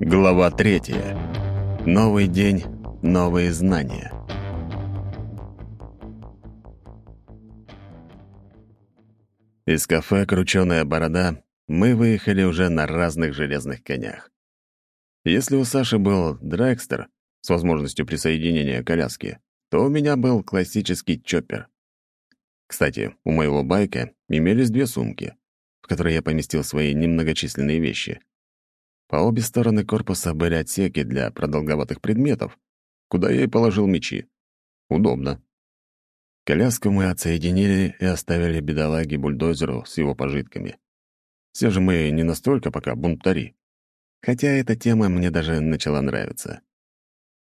Глава третья. Новый день, новые знания. Из кафе «Крученая борода» мы выехали уже на разных железных конях. Если у Саши был драгстер с возможностью присоединения коляски, то у меня был классический чоппер. Кстати, у моего байка имелись две сумки, в которые я поместил свои немногочисленные вещи — по обе стороны корпуса были отсеки для продолговатых предметов, куда я и положил мечи. Удобно. Коляску мы отсоединили и оставили бедолаге бульдозеру с его пожитками. Все же мы не настолько пока бунтари. Хотя эта тема мне даже начала нравиться.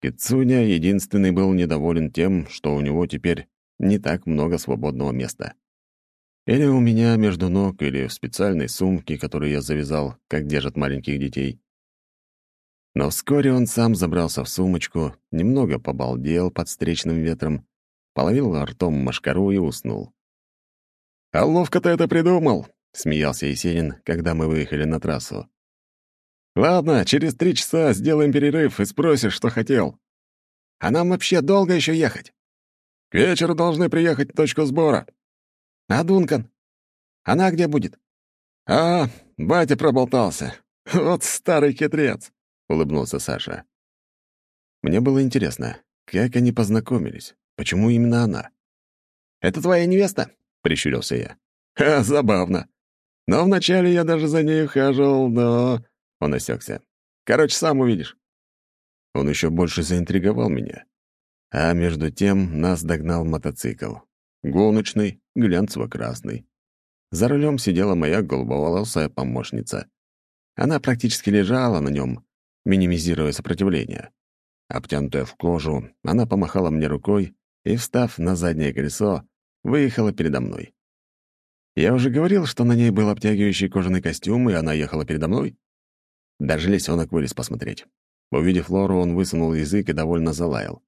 Кицуня единственный был недоволен тем, что у него теперь не так много свободного места. Или у меня между ног, или в специальной сумке, которую я завязал, как держат маленьких детей. Но вскоре он сам забрался в сумочку, немного побалдел под встречным ветром, половил ртом машкару и уснул. «А ловко ты это придумал!» — смеялся Есенин, когда мы выехали на трассу. «Ладно, через три часа сделаем перерыв и спросишь, что хотел. А нам вообще долго еще ехать? К вечеру должны приехать в точку сбора. А Дункан? Она где будет? А, батя проболтался. Вот старый хитрец, улыбнулся Саша. Мне было интересно, как они познакомились, почему именно она. Это твоя невеста? прищурился я. Ха, забавно. Но вначале я даже за ней ухаживал, но... Он осекся. Короче, сам увидишь. Он еще больше заинтриговал меня. А между тем нас догнал мотоцикл. Гоночный, глянцево-красный. За рулем сидела моя голубоволосая помощница. Она практически лежала на нем, минимизируя сопротивление. Обтянутая в кожу, она помахала мне рукой и, встав на заднее колесо, выехала передо мной. Я уже говорил, что на ней был обтягивающий кожаный костюм, и она ехала передо мной. Даже лисенок вылез посмотреть. Увидев Лору, он высунул язык и довольно залаял.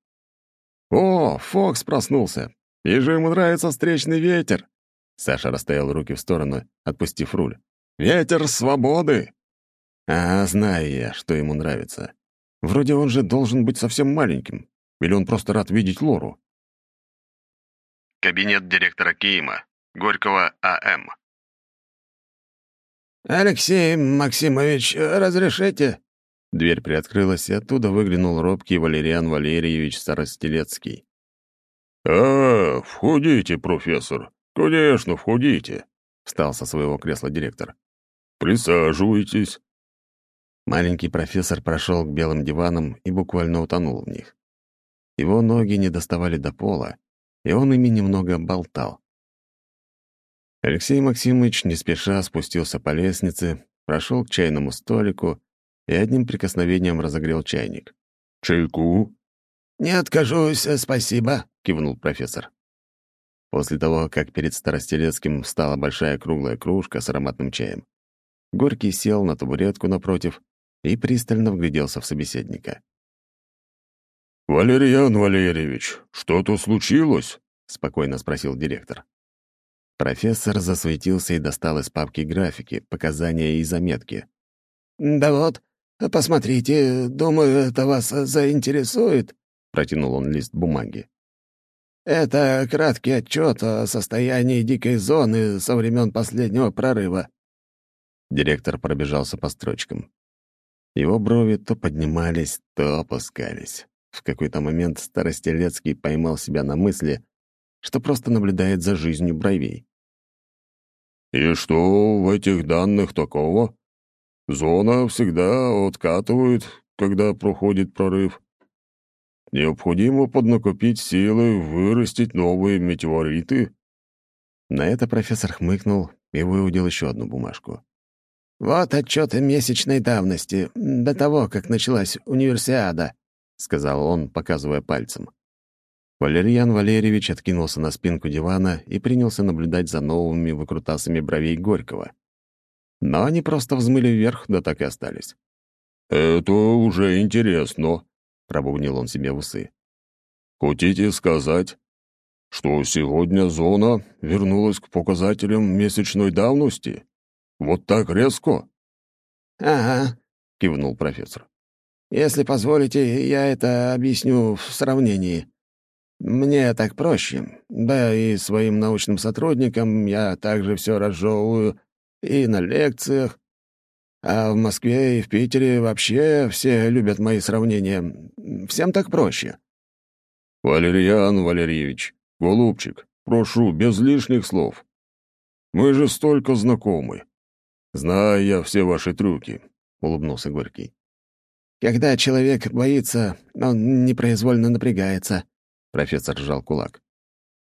«О, Фокс проснулся! Вижу, ему нравится встречный ветер». Саша расставил руки в сторону, отпустив руль. «Ветер свободы!» А, знаю я, что ему нравится. Вроде он же должен быть совсем маленьким. Или он просто рад видеть Лору? Кабинет директора Киима. Горького А.М. «Алексей Максимович, разрешите?» Дверь приоткрылась, и оттуда выглянул робкий Валериан Валерьевич Старостелецкий. «А, входите, профессор. Конечно, входите», — встал со своего кресла директор. «Присаживайтесь». Маленький профессор прошел к белым диванам и буквально утонул в них. Его ноги не доставали до пола, и он ими немного болтал. Алексей Максимович не спеша спустился по лестнице, прошел к чайному столику и одним прикосновением разогрел чайник. «Чайку?» «Не откажусь, спасибо», — кивнул профессор. После того, как перед Старостелецким встала большая круглая кружка с ароматным чаем, Горький сел на табуретку напротив и пристально вгляделся в собеседника. «Валерьян Валерьевич, что-то случилось?» — спокойно спросил директор. Профессор засветился и достал из папки графики, показания и заметки. «Да вот, посмотрите, думаю, это вас заинтересует», — протянул он лист бумаги. «Это краткий отчет о состоянии дикой зоны со времен последнего прорыва». Директор пробежался по строчкам. Его брови то поднимались, то опускались. В какой-то момент Старостелецкий поймал себя на мысли, что просто наблюдает за жизнью бровей. «И что в этих данных такого? Зона всегда откатывает, когда проходит прорыв. Необходимо поднакопить силы, вырастить новые метеориты». На это профессор хмыкнул и выудил еще одну бумажку. «Вот отчеты месячной давности, до того, как началась универсиада», — сказал он, показывая пальцем. Валерьян Валерьевич откинулся на спинку дивана и принялся наблюдать за новыми выкрутасами бровей Горького. Но они просто взмыли вверх, да так и остались. «Это уже интересно», пробубнил он себе в усы. «Хотите сказать, что сегодня зона вернулась к показателям месячной давности? Вот так резко?» «Ага. кивнул профессор. «Если позволите, я это объясню в сравнении. Мне так проще. Да и своим научным сотрудникам я также все разжевываю и на лекциях. А в Москве и в Питере вообще все любят мои сравнения. Всем так проще». «Валерьян Валерьевич, голубчик, прошу, без лишних слов. Мы же столько знакомы. Знаю я все ваши трюки», — улыбнулся Горький. «Когда человек боится, он непроизвольно напрягается», — профессор сжал кулак.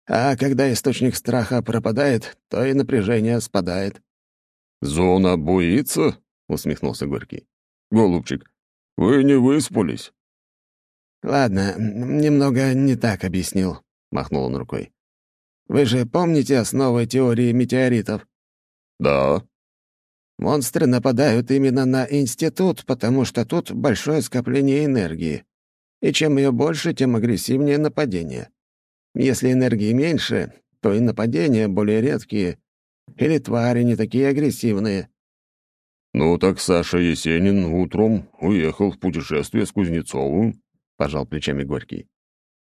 «А когда источник страха пропадает, то и напряжение спадает». «Зона боится?» — усмехнулся Горький. «Голубчик, вы не выспались?» «Ладно, немного не так объяснил», — махнул он рукой. «Вы же помните основы теории метеоритов?» «Да». «Монстры нападают именно на институт, потому что тут большое скопление энергии. И чем ее больше, тем агрессивнее нападение. Если энергии меньше, то и нападения более редкие, или твари не такие агрессивные. «Ну так Саша Есенин утром уехал в путешествие с Кузнецовым», — пожал плечами Горький.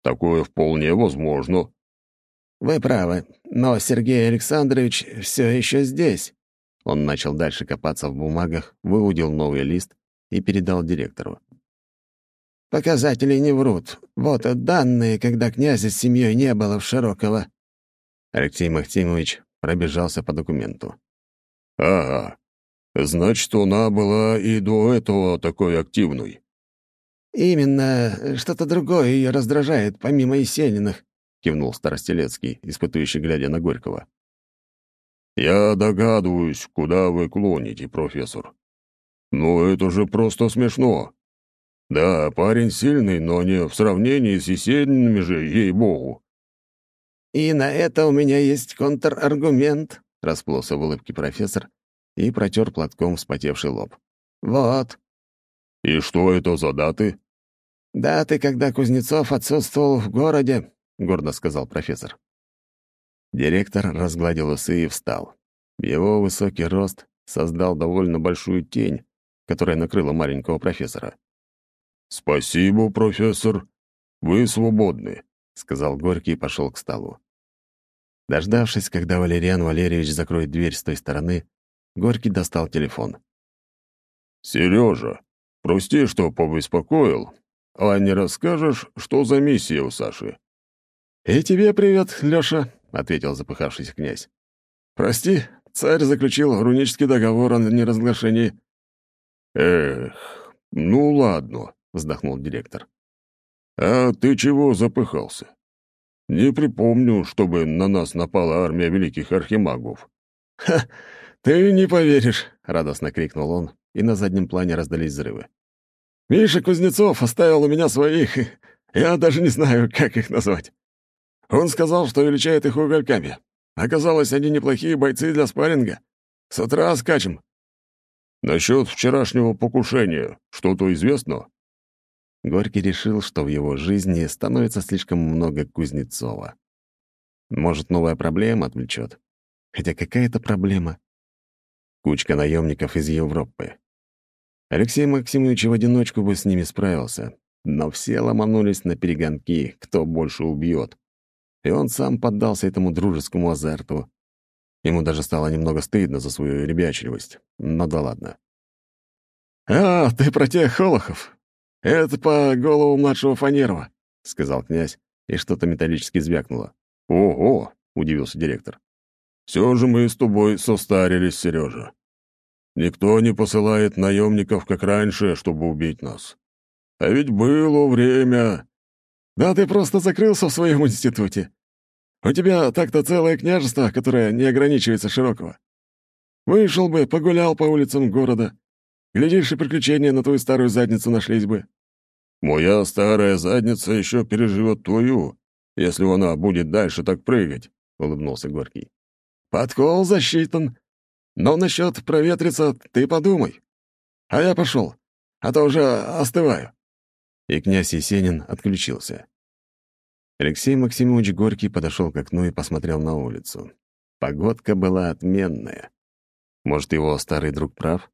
«Такое вполне возможно». «Вы правы, но Сергей Александрович все еще здесь». Он начал дальше копаться в бумагах, выудил новый лист и передал директору. «Показатели не врут. Вот данные, когда князя с семьей не было в Широково». Алексей Максимович пробежался по документу. «Ага, Значит, она была и до этого такой активной. «Именно. Что-то другое ее раздражает, помимо Есениных», — кивнул Старостелецкий, испытующий, глядя на Горького. «Я догадываюсь, куда вы клоните, профессор. Но это же просто смешно. Да, парень сильный, но не в сравнении с Есенинами же, ей-богу». «И на это у меня есть контраргумент», — расплылся в улыбке профессор и протер платком вспотевший лоб. «Вот». «И что это за даты?» «Даты, когда Кузнецов отсутствовал в городе», — гордо сказал профессор. Директор разгладил усы и встал. Его высокий рост создал довольно большую тень, которая накрыла маленького профессора. «Спасибо, профессор. Вы свободны», — сказал Горький и пошел к столу. Дождавшись, когда Валериан Валерьевич закроет дверь с той стороны, Горький достал телефон. «Сережа, прости, что побеспокоил. А не расскажешь, что за миссия у Саши?» «И тебе привет, Лёша», — ответил запыхавшийся князь. «Прости, царь заключил рунический договор о неразглашении». «Эх, ну ладно», — вздохнул директор. «А ты чего запыхался? Не припомню, чтобы на нас напала армия великих архимагов». «Ха, «Ты не поверишь!» — радостно крикнул он, и на заднем плане раздались взрывы. «Миша Кузнецов оставил у меня своих, я даже не знаю, как их назвать. Он сказал, что величает их угольками. Оказалось, они неплохие бойцы для спарринга. С утра скачем». «Насчет вчерашнего покушения что-то известно?» Горький решил, что в его жизни становится слишком много Кузнецова. Может, новая проблема отвлечет. Хотя какая это проблема? Кучка наемников из Европы. Алексей Максимович в одиночку бы с ними справился, но все ломанулись на перегонки, кто больше убьет. И он сам поддался этому дружескому азарту. Ему даже стало немного стыдно за свою ребячливость, но да ладно. «А, ты про тех холохов? Это по голову младшего Фанерова», — сказал князь, и что-то металлически звякнуло. «Ого!» — удивился директор. Все же мы с тобой состарились, Сережа. Никто не посылает наемников, как раньше, чтобы убить нас. А ведь было время... Да ты просто закрылся в своем институте. У тебя так-то целое княжество, которое не ограничивается широкого. Вышел бы, погулял по улицам города. Глядишь, и приключения на твою старую задницу нашлись бы. Моя старая задница еще переживет твою, если она будет дальше так прыгать, — улыбнулся Горький. Подкол засчитан. Но насчет проветриться ты подумай. А я пошел, а то уже остываю». И князь Есенин отключился. Алексей Максимович Горький подошел к окну и посмотрел на улицу. Погодка была отменная. Может, его старый друг прав?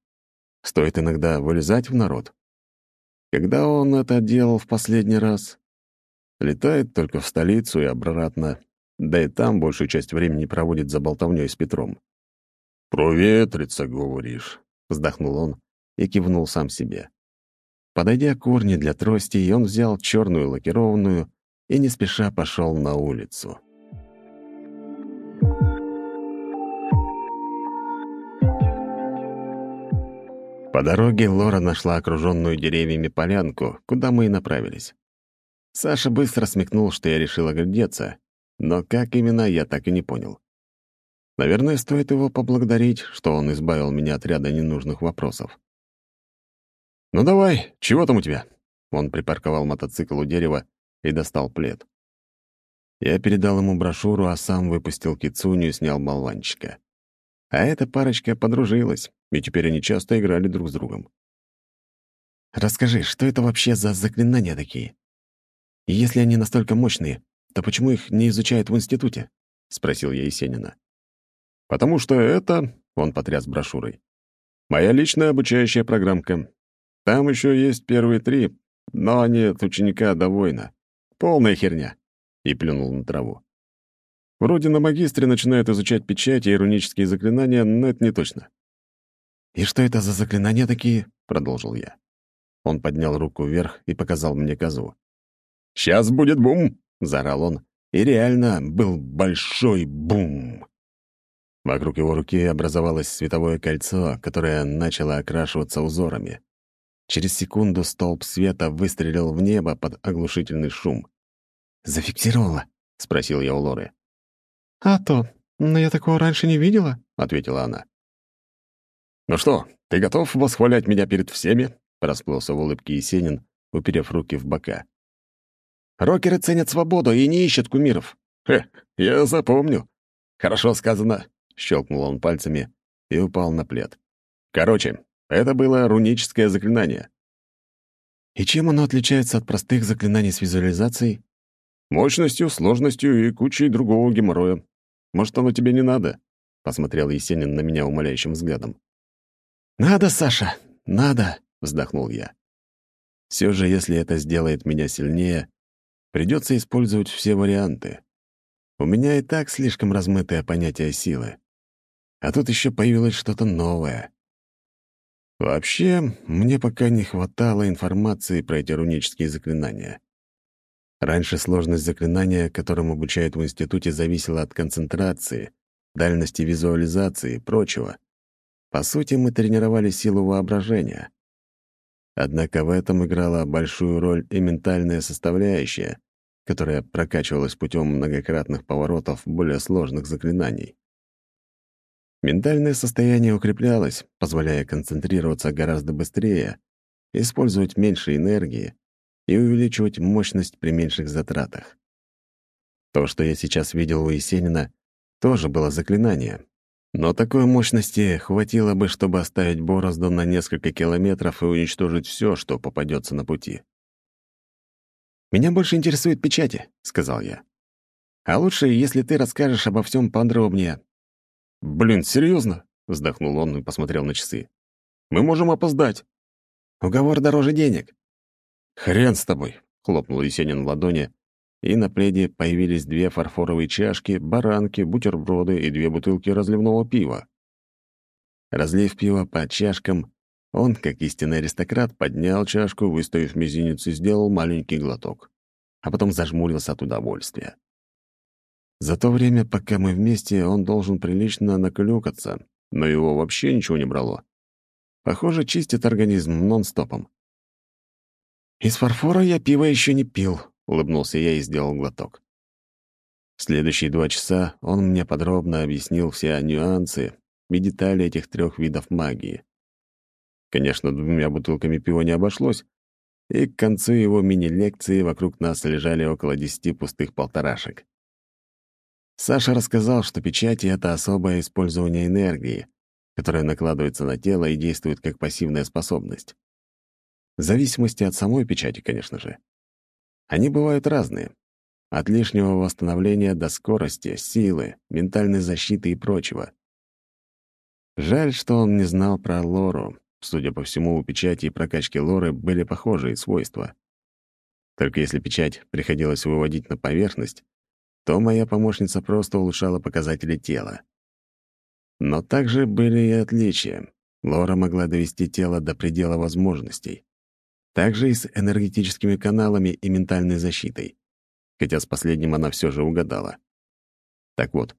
Стоит иногда вылезать в народ. Когда он это делал в последний раз? Летает только в столицу и обратно, да и там большую часть времени проводит за болтовнёй с Петром. «Проветриться, говоришь», — вздохнул он и кивнул сам себе. Подойдя к урне для трости, он взял черную лакированную и не спеша пошел на улицу. По дороге Лора нашла окруженную деревьями полянку, куда мы и направились. Саша быстро смекнул, что я решил оглядеться, но как именно, я так и не понял. Наверное, стоит его поблагодарить, что он избавил меня от ряда ненужных вопросов. «Ну давай, чего там у тебя?» Он припарковал мотоцикл у дерева и достал плед. Я передал ему брошюру, а сам выпустил кицуню и снял болванчика. А эта парочка подружилась, и теперь они часто играли друг с другом. «Расскажи, что это вообще за заклинания такие? И если они настолько мощные, то почему их не изучают в институте?» — спросил я Есенина. «Потому что это...» — он потряс брошюрой. «Моя личная обучающая программка. Там еще есть первые три, но они от ученика до воина. Полная херня. И плюнул на траву. Вроде на магистре начинают изучать печати и рунические заклинания, но это не точно. «И что это за заклинания такие?» — продолжил я. Он поднял руку вверх и показал мне козу. «Сейчас будет бум!» — заорал он. И реально был большой бум. Вокруг его руки образовалось световое кольцо, которое начало окрашиваться узорами. Через секунду столб света выстрелил в небо под оглушительный шум. «Зафиксировала?» — спросил я у Лоры. «А то, но я такого раньше не видела», — ответила она. «Ну что, ты готов восхвалять меня перед всеми?» — расплылся в улыбке Есенин, уперев руки в бока. «Рокеры ценят свободу и не ищут кумиров». «Хе, я запомню». «Хорошо сказано», — щелкнул он пальцами и упал на плед. «Короче, это было руническое заклинание. И чем оно отличается от простых заклинаний с визуализацией? Мощностью, сложностью и кучей другого геморроя. Может, оно тебе не надо? Посмотрел Есенин на меня умоляющим взглядом. «Надо, Саша, надо!» — вздохнул я. Все же, если это сделает меня сильнее, придется использовать все варианты. У меня и так слишком размытое понятие силы. А тут еще появилось что-то новое. Вообще, мне пока не хватало информации про эти рунические заклинания. Раньше сложность заклинания, которым обучают в институте, зависела от концентрации, дальности визуализации и прочего. По сути, мы тренировали силу воображения. Однако в этом играла большую роль и ментальная составляющая, которая прокачивалась путем многократных поворотов более сложных заклинаний. Ментальное состояние укреплялось, позволяя концентрироваться гораздо быстрее, использовать меньше энергии и увеличивать мощность при меньших затратах. То, что я сейчас видел у Есенина, тоже было заклинание. Но такой мощности хватило бы, чтобы оставить борозду на несколько километров и уничтожить все, что попадется на пути. «Меня больше интересуют печати», — сказал я. «А лучше, если ты расскажешь обо всем подробнее, «Блин, серьезно? вздохнул он и посмотрел на часы. «Мы можем опоздать». «Уговор дороже денег». «Хрен с тобой», — хлопнул Есенин в ладони, и на пледе появились две фарфоровые чашки, баранки, бутерброды и две бутылки разливного пива. Разлив пиво по чашкам, он, как истинный аристократ, поднял чашку, выставив мизинец и сделал маленький глоток, а потом зажмурился от удовольствия. За то время, пока мы вместе, он должен прилично наклюкаться, но его вообще ничего не брало. Похоже, чистит организм нон-стопом. «Из фарфора я пиво еще не пил», — улыбнулся я и сделал глоток. В следующие два часа он мне подробно объяснил все нюансы и детали этих трех видов магии. Конечно, двумя бутылками пива не обошлось, и к концу его мини-лекции вокруг нас лежали около десяти пустых полторашек. Саша рассказал, что печати — это особое использование энергии, которая накладывается на тело и действует как пассивная способность. В зависимости от самой печати, конечно же. Они бывают разные. От лишнего восстановления до скорости, силы, ментальной защиты и прочего. Жаль, что он не знал про Лору, Судя по всему, у печати и прокачки лоры были похожие свойства. Только если печать приходилось выводить на поверхность, то моя помощница просто улучшала показатели тела. Но также были и отличия. Лора могла довести тело до предела возможностей. Также и с энергетическими каналами и ментальной защитой. Хотя с последним она все же угадала. Так вот,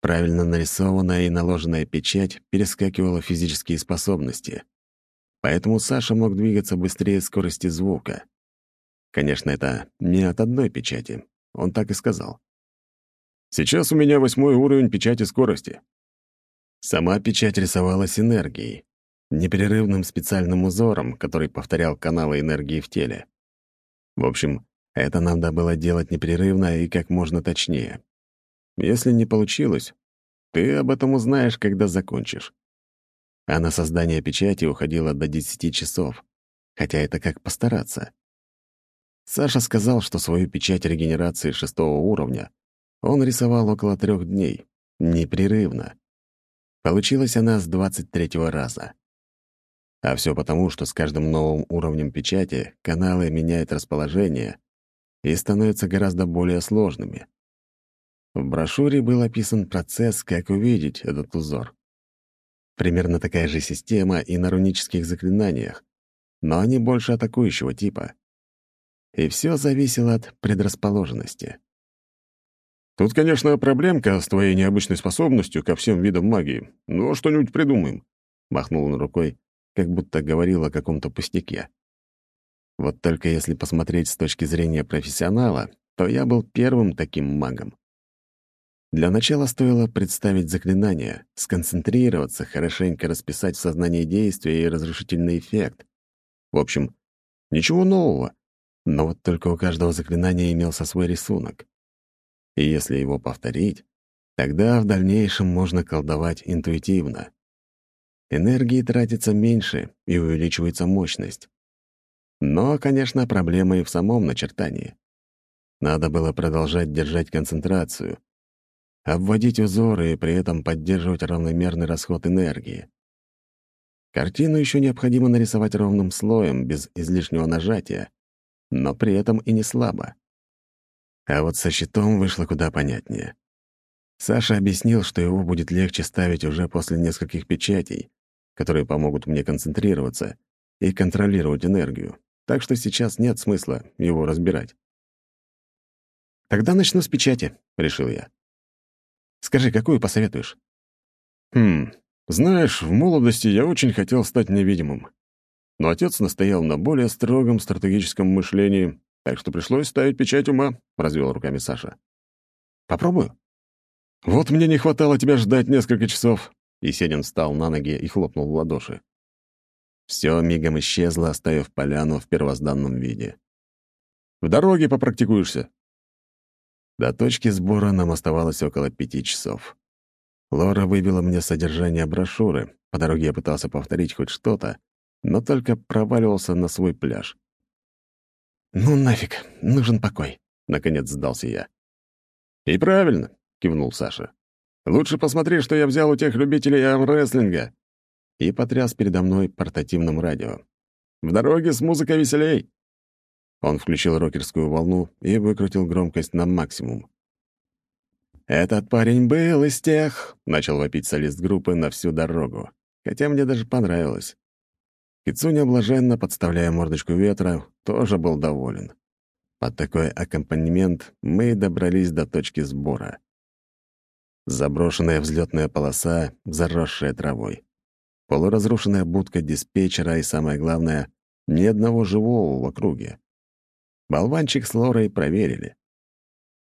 правильно нарисованная и наложенная печать перескакивала физические способности. Поэтому Саша мог двигаться быстрее скорости звука. Конечно, это не от одной печати. Он так и сказал. «Сейчас у меня восьмой уровень печати скорости». Сама печать рисовалась энергией, непрерывным специальным узором, который повторял каналы энергии в теле. В общем, это надо было делать непрерывно и как можно точнее. Если не получилось, ты об этом узнаешь, когда закончишь. А на создание печати уходило до 10 часов, хотя это как постараться. Саша сказал, что свою печать регенерации шестого уровня он рисовал около трех дней, непрерывно. Получилась она с 23 раза. А все потому, что с каждым новым уровнем печати каналы меняют расположение и становятся гораздо более сложными. В брошюре был описан процесс, как увидеть этот узор. Примерно такая же система и на рунических заклинаниях, но они больше атакующего типа и все зависело от предрасположенности. Тут, конечно, проблемка с твоей необычной способностью ко всем видам магии, но что-нибудь придумаем. Махнул он рукой, как будто говорил о каком-то пустяке. Вот только если посмотреть с точки зрения профессионала, то я был первым таким магом. Для начала стоило представить заклинание, сконцентрироваться, хорошенько расписать в сознании действия и разрушительный эффект. В общем, ничего нового, но вот только у каждого заклинания имелся свой рисунок. И если его повторить, тогда в дальнейшем можно колдовать интуитивно. Энергии тратится меньше и увеличивается мощность. Но, конечно, проблема и в самом начертании. Надо было продолжать держать концентрацию, обводить узоры и при этом поддерживать равномерный расход энергии. Картину еще необходимо нарисовать ровным слоем, без излишнего нажатия, но при этом и не слабо. А вот со щитом вышло куда понятнее. Саша объяснил, что его будет легче ставить уже после нескольких печатей, которые помогут мне концентрироваться и контролировать энергию, так что сейчас нет смысла его разбирать. «Тогда начну с печати», — решил я. «Скажи, какую посоветуешь?» «Хм, знаешь, в молодости я очень хотел стать невидимым. Но отец настоял на более строгом стратегическом мышлении, так что пришлось ставить печать ума», — развел руками Саша. «Попробую». «Вот мне не хватало тебя ждать несколько часов». Есенин встал на ноги и хлопнул в ладоши. Все мигом исчезло, оставив поляну в первозданном виде. «В дороге попрактикуешься». До точки сбора нам оставалось около пяти часов. Лора вывела мне содержание брошюры. По дороге я пытался повторить хоть что-то, но только проваливался на свой пляж. «Ну нафиг, нужен покой», — наконец сдался я. «И правильно», — кивнул Саша. «Лучше посмотри, что я взял у тех любителей армрестлинга». И потряс передо мной портативным радио. «В дороге с музыкой веселей». Он включил рокерскую волну и выкрутил громкость на максимум. «Этот парень был из тех», — начал вопить солист группы на всю дорогу, хотя мне даже понравилось. Кицуня, блаженно подставляя мордочку ветра, тоже был доволен. Под такой аккомпанемент мы добрались до точки сбора. Заброшенная взлетная полоса, заросшая травой. Полуразрушенная будка диспетчера и, самое главное, ни одного живого в округе. Болванчик с Лорой проверили.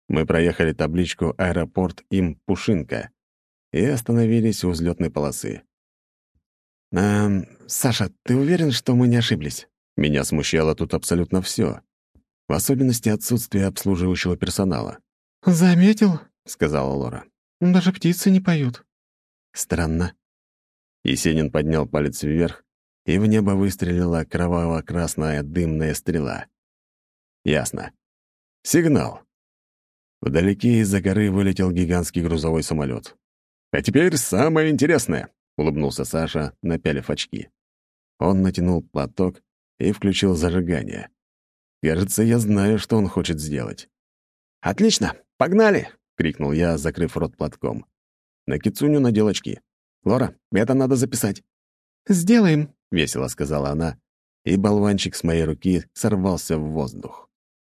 Мы проехали табличку «Аэропорт им Пушинка» и остановились у взлетной полосы. «Эм, Саша, ты уверен, что мы не ошиблись?» Меня смущало тут абсолютно все, в особенности отсутствие обслуживающего персонала. «Заметил?» — сказала Лора. «Даже птицы не поют». «Странно». Есенин поднял палец вверх, и в небо выстрелила кроваво-красная дымная стрела. «Ясно. Сигнал». Вдалеке из-за горы вылетел гигантский грузовой самолет. «А теперь самое интересное», — улыбнулся Саша, напялив очки. Он натянул платок и включил зажигание. Кажется, я знаю, что он хочет сделать. «Отлично! Погнали!» — крикнул я, закрыв рот платком. На кицуню надел очки. «Лора, это надо записать». «Сделаем», — весело сказала она, и болванчик с моей руки сорвался в воздух.